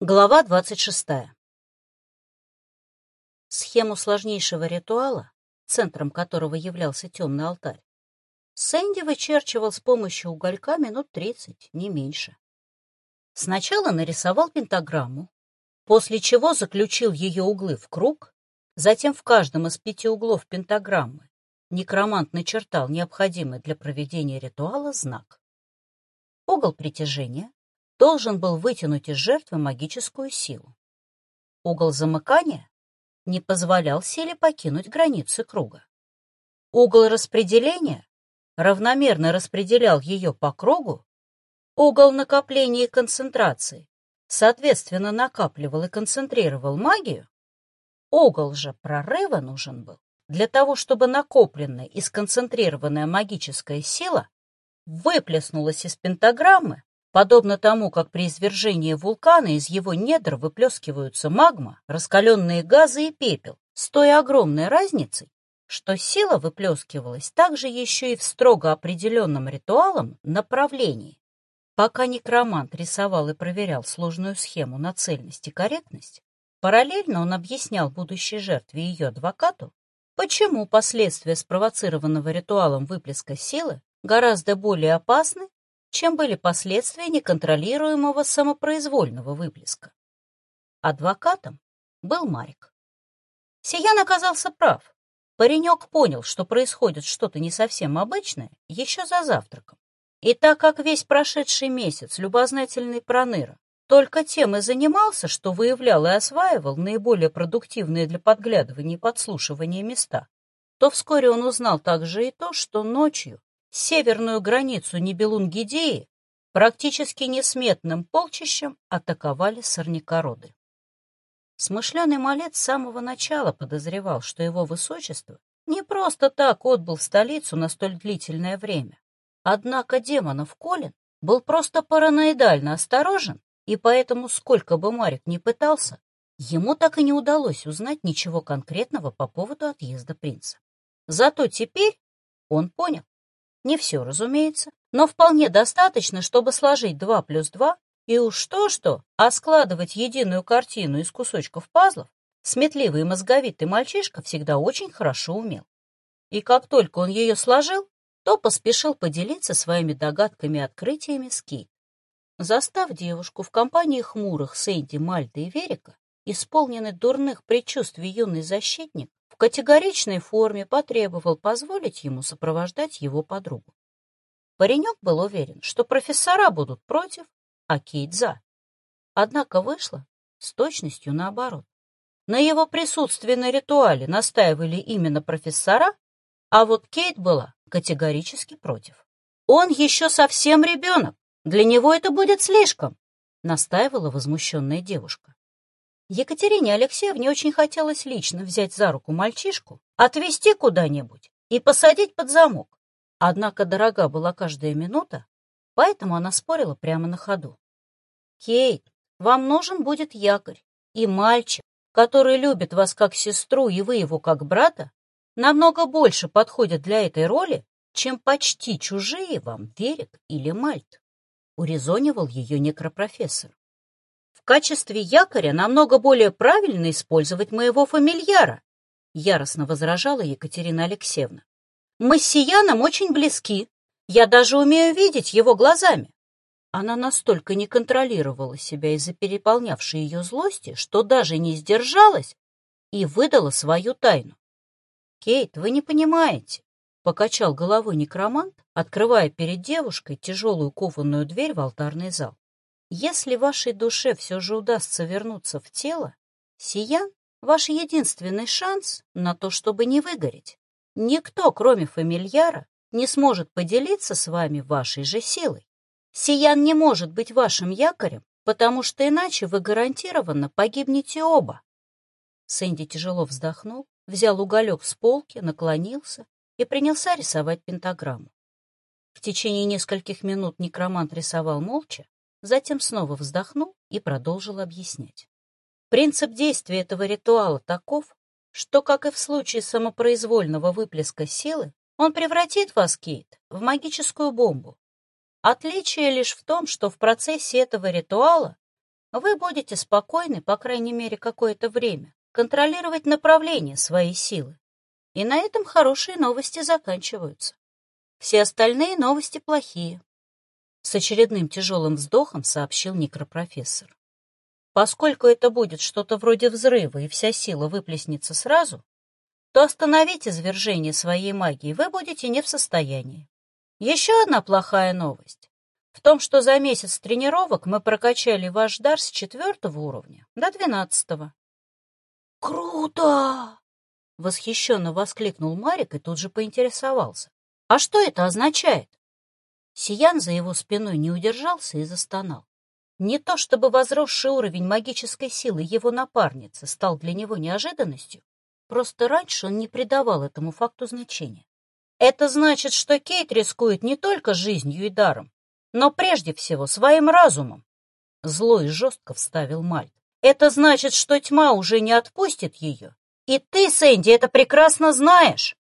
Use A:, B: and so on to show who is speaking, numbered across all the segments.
A: Глава 26. Схему сложнейшего ритуала, центром которого являлся темный алтарь, Сэнди вычерчивал с помощью уголька минут 30, не меньше. Сначала нарисовал пентаграмму, после чего заключил ее углы в круг, затем в каждом из пяти углов пентаграммы некромант начертал необходимый для проведения ритуала знак. Угол притяжения должен был вытянуть из жертвы магическую силу. Угол замыкания не позволял силе покинуть границы круга. Угол распределения равномерно распределял ее по кругу, угол накопления и концентрации соответственно накапливал и концентрировал магию, угол же прорыва нужен был для того, чтобы накопленная и сконцентрированная магическая сила выплеснулась из пентаграммы Подобно тому, как при извержении вулкана из его недр выплескиваются магма, раскаленные газы и пепел, с той огромной разницей, что сила выплескивалась также еще и в строго определенном ритуалом направлении. Пока некромант рисовал и проверял сложную схему на цельность и корректность, параллельно он объяснял будущей жертве и ее адвокату, почему последствия спровоцированного ритуалом выплеска силы гораздо более опасны, чем были последствия неконтролируемого самопроизвольного выплеска. Адвокатом был Марик. Сиян оказался прав. Паренек понял, что происходит что-то не совсем обычное, еще за завтраком. И так как весь прошедший месяц любознательный Проныра только тем и занимался, что выявлял и осваивал наиболее продуктивные для подглядывания и подслушивания места, то вскоре он узнал также и то, что ночью северную границу Нибелунгидеи практически несметным полчищем атаковали сорнякороды. Смышленый малец с самого начала подозревал, что его высочество не просто так отбыл в столицу на столь длительное время. Однако демонов Колин был просто параноидально осторожен, и поэтому, сколько бы Марик ни пытался, ему так и не удалось узнать ничего конкретного по поводу отъезда принца. Зато теперь он понял, не все, разумеется, но вполне достаточно, чтобы сложить два плюс два и уж что-что, а складывать единую картину из кусочков пазлов сметливый и мозговитый мальчишка всегда очень хорошо умел. И как только он ее сложил, то поспешил поделиться своими догадками и открытиями с Кейт. Застав девушку в компании хмурых Сэнди, Мальты и Верика, исполненный дурных предчувствий юный защитник, в категоричной форме потребовал позволить ему сопровождать его подругу. Паренек был уверен, что профессора будут против, а Кейт за. Однако вышло с точностью наоборот. На его присутствии на ритуале настаивали именно профессора, а вот Кейт была категорически против. «Он еще совсем ребенок, для него это будет слишком», настаивала возмущенная девушка. Екатерине Алексеевне очень хотелось лично взять за руку мальчишку, отвезти куда-нибудь и посадить под замок. Однако дорога была каждая минута, поэтому она спорила прямо на ходу. «Кейт, вам нужен будет якорь, и мальчик, который любит вас как сестру, и вы его как брата, намного больше подходит для этой роли, чем почти чужие вам Верик или Мальт», — урезонивал ее некропрофессор качестве якоря намного более правильно использовать моего фамильяра, яростно возражала Екатерина Алексеевна. Мы с Сияном очень близки. Я даже умею видеть его глазами. Она настолько не контролировала себя из-за переполнявшей ее злости, что даже не сдержалась и выдала свою тайну. «Кейт, вы не понимаете», — покачал головой некромант, открывая перед девушкой тяжелую кованую дверь в алтарный зал. Если вашей душе все же удастся вернуться в тело, Сиян — ваш единственный шанс на то, чтобы не выгореть. Никто, кроме фамильяра, не сможет поделиться с вами вашей же силой. Сиян не может быть вашим якорем, потому что иначе вы гарантированно погибнете оба. Сэнди тяжело вздохнул, взял уголек с полки, наклонился и принялся рисовать пентаграмму. В течение нескольких минут некромант рисовал молча, затем снова вздохнул и продолжил объяснять. Принцип действия этого ритуала таков, что, как и в случае самопроизвольного выплеска силы, он превратит вас, Кейт, в магическую бомбу. Отличие лишь в том, что в процессе этого ритуала вы будете спокойны, по крайней мере, какое-то время, контролировать направление своей силы. И на этом хорошие новости заканчиваются. Все остальные новости плохие. С очередным тяжелым вздохом сообщил некропрофессор. Поскольку это будет что-то вроде взрыва и вся сила выплеснется сразу, то остановить извержение своей магии вы будете не в состоянии. Еще одна плохая новость. В том, что за месяц тренировок мы прокачали ваш дар с четвертого уровня до двенадцатого.
B: «Круто!» — восхищенно воскликнул Марик и тут же поинтересовался. «А что это означает?»
A: Сиян за его спиной не удержался и застонал. Не то чтобы возросший уровень магической силы его напарницы стал для него неожиданностью, просто раньше он не придавал этому факту значения. Это значит, что Кейт рискует не только жизнью и даром, но прежде всего своим разумом. Зло и жестко вставил Мальт. Это значит, что тьма уже не отпустит ее. И ты, Сэнди, это прекрасно знаешь.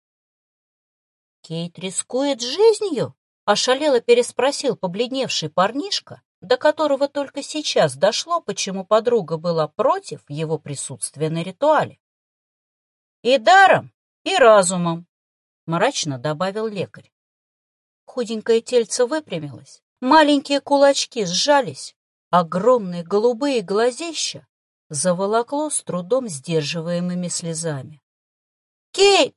B: Кейт рискует жизнью? Ошалело переспросил побледневший парнишка, до которого только сейчас дошло, почему подруга была против его присутствия на ритуале.
A: «И даром, и разумом», — мрачно добавил лекарь.
B: Худенькое тельце выпрямилось, Маленькие кулачки сжались, огромные голубые глазища заволокло с трудом сдерживаемыми слезами.
C: «Кейт,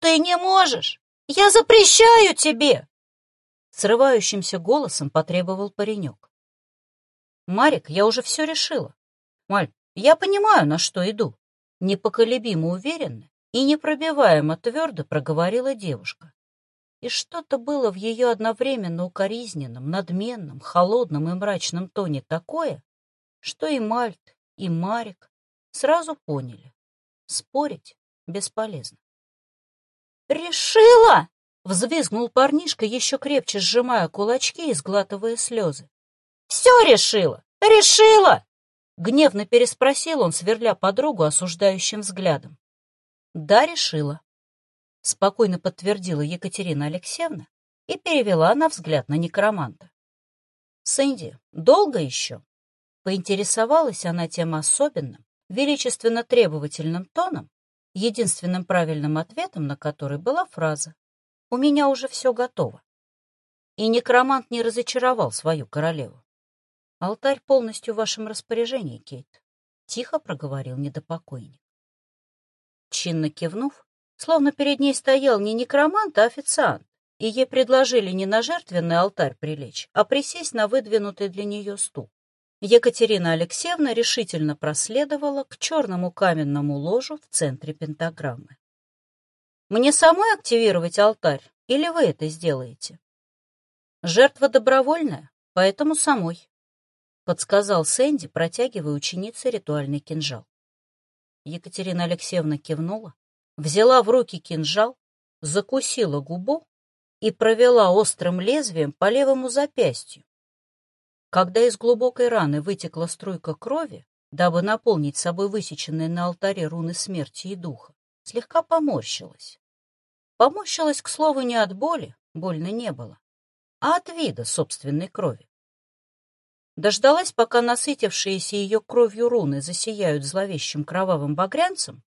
C: ты не можешь! Я запрещаю тебе!»
A: Срывающимся голосом потребовал паренек. «Марик, я уже все решила. Маль, я понимаю, на что иду». Непоколебимо уверенно и непробиваемо твердо проговорила девушка и что-то было в ее одновременно укоризненном, надменном, холодном и мрачном тоне такое, что и Мальт, и Марик сразу поняли. Спорить бесполезно.
C: «Решила!»
A: — взвизгнул парнишка, еще крепче сжимая кулачки и сглатывая слезы.
C: «Все решила! Решила!»
A: Гневно переспросил он, сверля подругу осуждающим взглядом. «Да, решила», спокойно подтвердила Екатерина Алексеевна и перевела на взгляд на некроманта. «Сэнди, долго еще?» Поинтересовалась она тем особенным, величественно требовательным тоном, единственным правильным ответом на который была фраза «У меня уже все готово». И некромант не разочаровал свою королеву. «Алтарь полностью в вашем распоряжении, Кейт», — тихо проговорил недопокойник. Чинно кивнув, Словно перед ней стоял не некромант, а официант, и ей предложили не на жертвенный алтарь прилечь, а присесть на выдвинутый для нее стул. Екатерина Алексеевна решительно проследовала к черному каменному ложу в центре пентаграммы. «Мне самой активировать алтарь, или вы это сделаете?» «Жертва добровольная, поэтому самой», — подсказал Сэнди, протягивая ученице ритуальный кинжал. Екатерина Алексеевна кивнула, взяла в руки кинжал, закусила губу и провела острым лезвием по левому запястью. Когда из глубокой раны вытекла струйка крови, дабы наполнить собой высеченные на алтаре руны смерти и духа, слегка поморщилась. Поморщилась, к слову, не от боли, больно не было, а от вида собственной крови. Дождалась, пока насытившиеся ее кровью руны засияют зловещим кровавым багрянцем,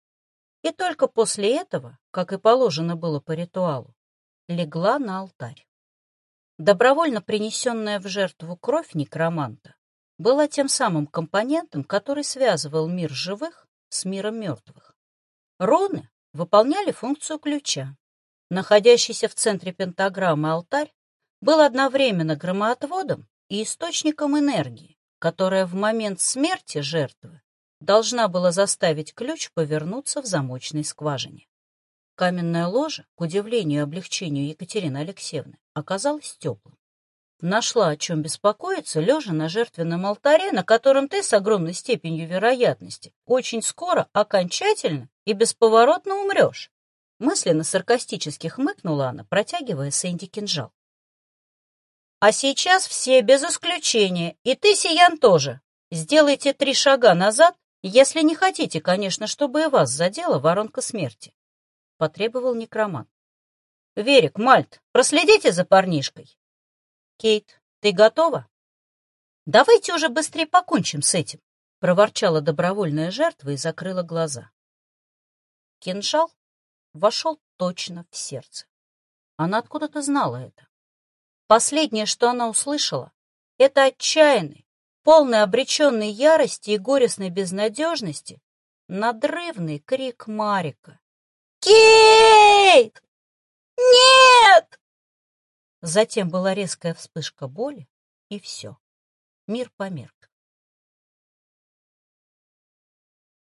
A: и только после этого, как и положено было по ритуалу, легла на алтарь. Добровольно принесенная в жертву кровь некроманта была тем самым компонентом, который связывал мир живых с миром мертвых. Руны выполняли функцию ключа. Находящийся в центре пентаграммы алтарь был одновременно громоотводом и источником энергии, которая в момент смерти жертвы должна была заставить ключ повернуться в замочной скважине. Каменное ложе, к удивлению и облегчению Екатерины Алексеевны, оказалось теплым. Нашла о чем беспокоиться, лежа на жертвенном алтаре, на котором ты с огромной степенью вероятности очень скоро окончательно и бесповоротно умрешь. Мысленно саркастически хмыкнула она, протягивая Сэнди кинжал. А сейчас все без исключения, и ты, Сиян, тоже. Сделайте три шага назад если не хотите, конечно, чтобы и вас задела воронка смерти, — потребовал некроман. Верик, Мальт, проследите за парнишкой. Кейт, ты готова? Давайте уже быстрее покончим с этим, проворчала добровольная жертва и закрыла глаза. Кинжал вошел точно в сердце. Она откуда-то знала это. Последнее, что она услышала, это отчаянный, полный обреченной ярости и горестной безнадежности, надрывный крик Марика. «Кейт! Нет!» Затем была резкая вспышка боли, и все. Мир померк.